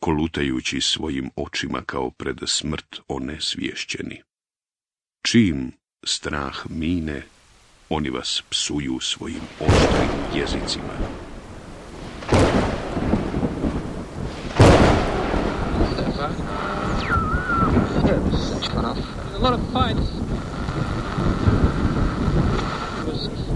kolutajući svojim očima kao pred smrt onesvješćeni. Čim strah mine, oni vas psuju svojim oštrim jezicima.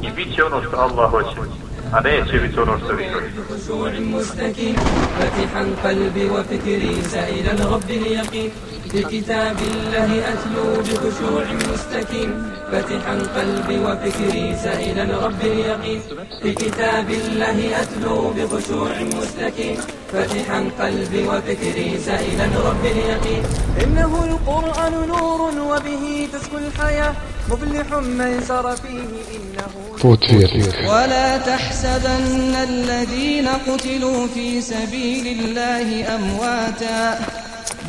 I bit će ono što Allah hoće, عليه في خشوع مستكين فاتحا قلبي وفكري سائلا الرب اليقين بكتاب الله أتلو بخشوع مستكين فاتحا قلبي وفكري سائلا رب اليقين. بكتاب الله أتلو بخشوع مستكين فاتحا قلبي وفكري سائلا رب اليقين. إنه القرآن نور وبه تسكو الحياة. مفلح من سر فيه إنه. ولا تحسبن الذين قتلوا في سبيل الله أمواتا.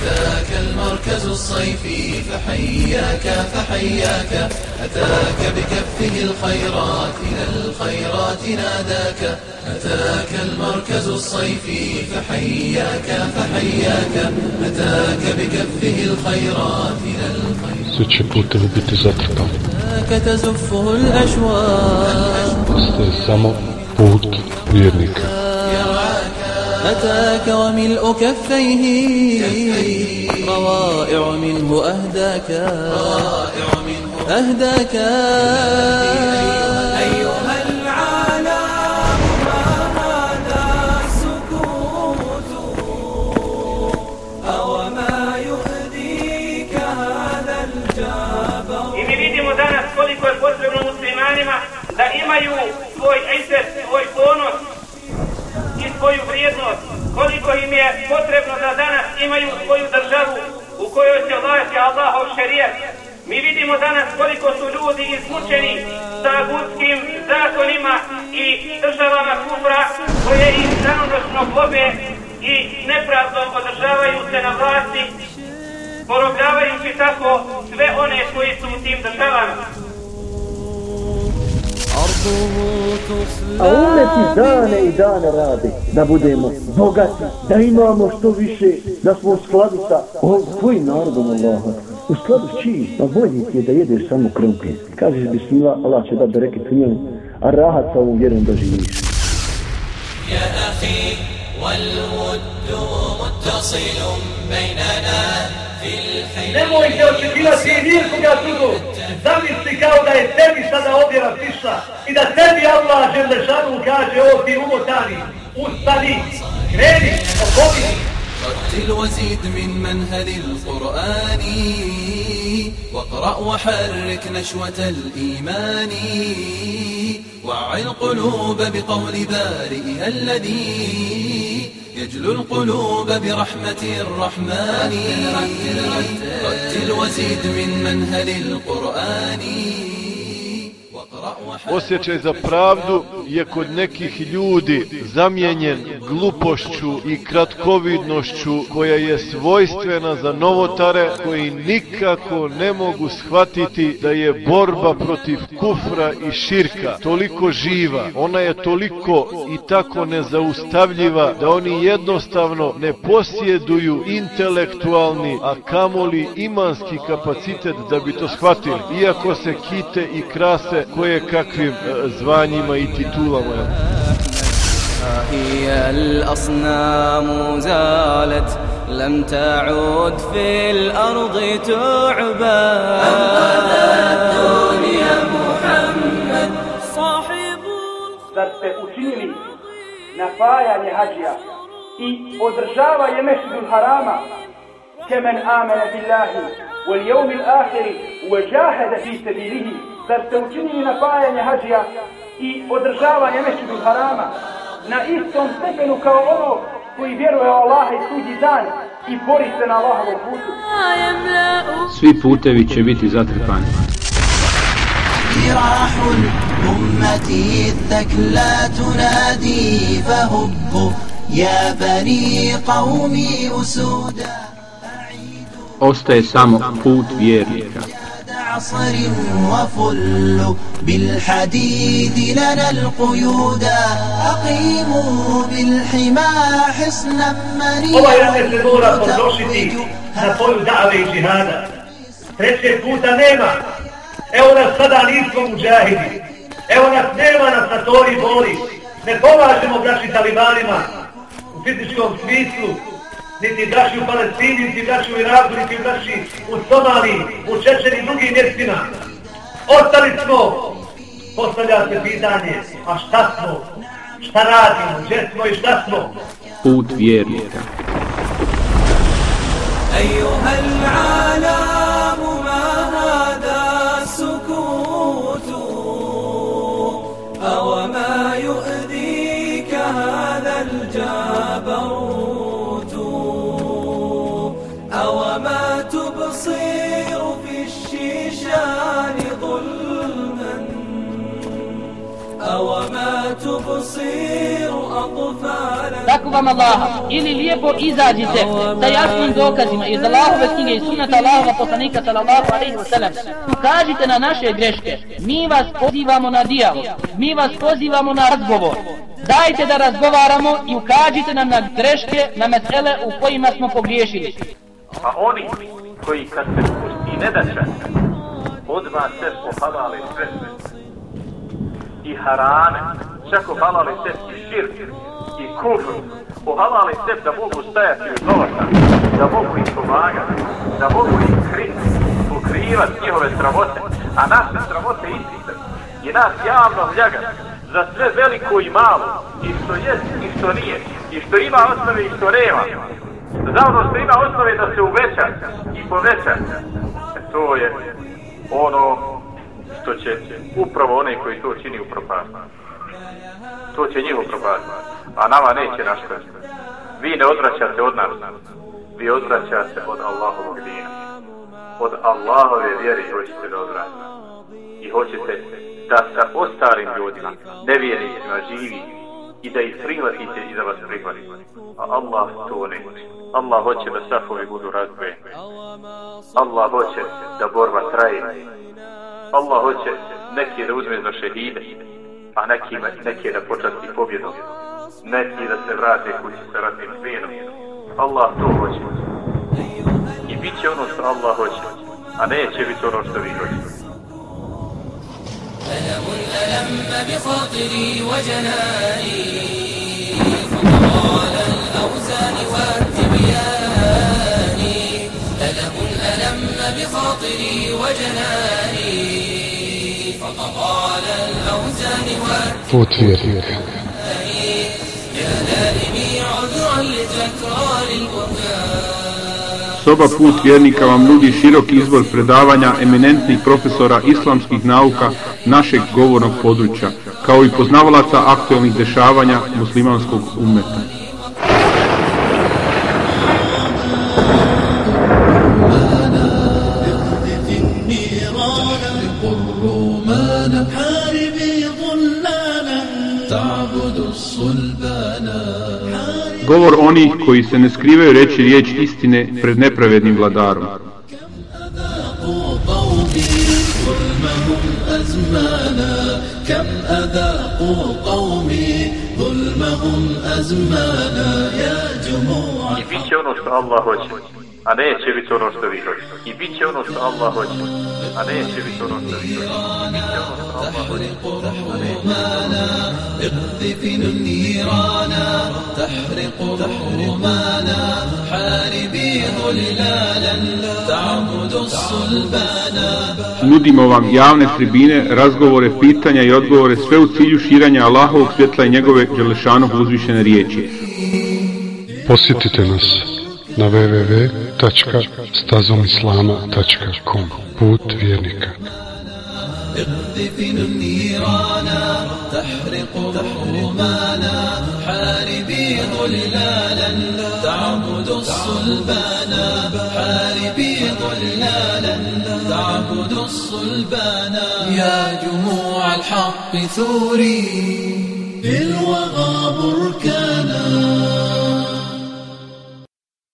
أتاك المركز الصيفي فحياك فحياك. أتاك بكفه الخيرات إلى الخيرات ناداك. أتاك المركز الصيفي فحياك فحياك. أتاك بكفه الخيرات إلى الخيرات. أتاك تزفه الأشواق. Ostaje samo put vjernika. أتاك وملء كفيه روائع منه أهداك. أهداك. أيها العالم ما هذا السكوت أو ما يهديك هذا الجبر I mi vidimo danas koliko je potrebno muslimanima da imaju svoj izzet, svoj ponos svoju vrijednost. Koliko im je potrebno da danas imaju svoju državu u kojoj se vlasti Allahov šerijet. Mi vidimo danas koliko su ljudi izmučeni sa gudskim zakonima i državama kufra koje ih danonoćno globe i nepravdom održavaju se na vlasti porobljavajući tako sve one koji su u tim državama. A umeti dane i dane radi da budemo bogati, da imamo što više, da smo u skladu sa svojim narodom Allaha. U skladu čiji? Pa bolji ti je da jedeš samo krvke. Kažeš bismillah, Allah će da bi reke tunjeli, a rahat sa ovom vjerom da živiš. يا أخي والود متصل بيننا Nemojte očekivati nikoga drugog. Zamisli kao da je tebi sada objava pišla i da tebi Allah Želešanu kaže o ti umotani, ustani, kreni, opovi. رتل وزيد من منهل القرآن واقرأ وحرك نشوة الإيمان وعي القلوب بقول بارئها الذي يجلو القلوب برحمة الرحمن. رتل, وزيد من منهل القرآن. Osjećaj za pravdu je kod nekih ljudi zamijenjen glupošću i kratkovidnošću koja je svojstvena za novotare koji nikako ne mogu shvatiti da je borba protiv kufra i širka toliko živa, ona je toliko i tako nezaustavljiva da oni jednostavno ne posjeduju intelektualni, a kamoli imanski kapacitet da bi to shvatili, iako se kite i krase koje koje kakvim e, zvanjima i titulama. هي الأصنام زالت لم تعود في الأرض تعبا أنقذت دنيا محمد صاحب učinili napajanje hađija i održavanje harama كمن آمن بالله واليوم الآخر وجاهد في سبيله sebilihi zar ste učinili napajanje hađija i održavanje mešidul harama na istom stepenu kao ono koji vjeruje u Allaha i sudji dan i bori se na Allahovom putu. Svi putevi će biti zatrpani. جراح أمتي الثكلى تنادي فهبوا يا بني قومي أسودا Ostaje samo put vjernika. عصر وفل بالحديد لنا القيودا أقيموا بالحما حصنا mora potrošiti na polju dave i džihada. Trećeg puta nema. Evo nas sada nismo muđahidi. Evo nas nema nas na tori boli. Ne pomažemo braći talibanima u fizičkom smislu, niti braći u Palestini, niti braći u Iraku, niti braći u Somaliji, u Čečeni i drugim mjestima. Ostali smo, postavlja se pitanje, a šta smo, šta radimo, gdje smo i šta smo? Put vjernika. أيها العالم Tako vam Allaha, ili lijepo izađite sa jasnim dokazima iz Allahove knjige i sunnata Allahova poslanika sallallahu alaihi wa sallam. Ukažite na naše greške. Mi vas pozivamo na dijalog. Mi vas pozivamo na razgovor. Dajte da razgovaramo i ukažite nam na greške, na mesele u kojima smo pogriješili. A oni koji kad se pusti nedača, odmah se pohalale sve i harame, čak ohalale se i širk i kufr, ohalale sebi da mogu stajati u novata, da mogu ih pomagati, da mogu ih kriti, pokrivati njihove sramote, a naše sramote istite i nas javno vljagati za sve veliko i malo, i što jest i što nije, i što ima osnove i što nema, za ono što ima osnove da se uveća i poveća, to je ono što će upravo onaj koji to čini upropasti. To će njih upropasti, a nama neće naškoditi. Vi ne odvraćate od nas, vi odvraćate od Allahovog dina. Od Allahove vjere hoćete da odvraćate. I hoćete da sa ostalim ljudima, nevjernicima, živi i da ih prihvatite i da vas prihvatite. A Allah to neće. Allah hoće da safovi budu razbojeni. Allah hoće da borba traje. Allah hoće neki da uzme za šehide, a neki, neki da počasti pobjedom. Neki da se vrate kući sa ratnim plijenom. Allah to hoće. I bit će ono što Allah hoće, a neće biti ono što vi hoćete. ألم ألم بخاطري وجناني فطوال الأوزان والتبيان ألم ألم بخاطري وجناني فطوال الأوزان put vjernika. Soba put vjernika vam nudi širok izbor predavanja eminentnih profesora islamskih nauka našeg govornog područja, kao i poznavalaca aktualnih dešavanja muslimanskog umeta. Govor onih koji se ne skrivaju reći riječ istine pred nepravednim vladarom. أذاقوا قومي ظلمهم أزمانا كم أذاقوا قومي ظلمهم أزمانا يا جموع I bit će ono što Allah hoće, a neće biti ono što vi hoćete. I bit će ono što Allah hoće, a neće biti ono što vi hoćete. I ono što Allah hoće, ono Nudimo vam javne tribine, razgovore, pitanja i odgovore sve u cilju širanja Allahovog svjetla i njegove Đelešanog uzvišene riječi. Posjetite nas na www.stazomislama.com Put vjernika. اقذف النيرانا تحرق حرمانا حاربي ظلالا تعبد الصلبانا حاربي ظلالا تعبد الصلبانا يا جموع الحق ثوري. بالوغى بركانا